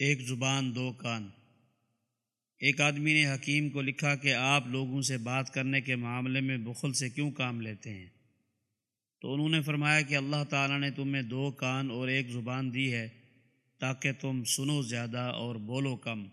ایک زبان، دو کان۔ ایک آدمی نے حکیم کو لکھا کہ آپ لوگوں سے بات کرنے کے معاملے میں بخل سے کیوں کام لیتے ہیں؟ تو انہوں نے فرمایا کہ اللہ تعالیٰ نے تمہیں دو کان اور ایک زبان دی ہے تاکہ تم سنو زیادہ اور بولو کم۔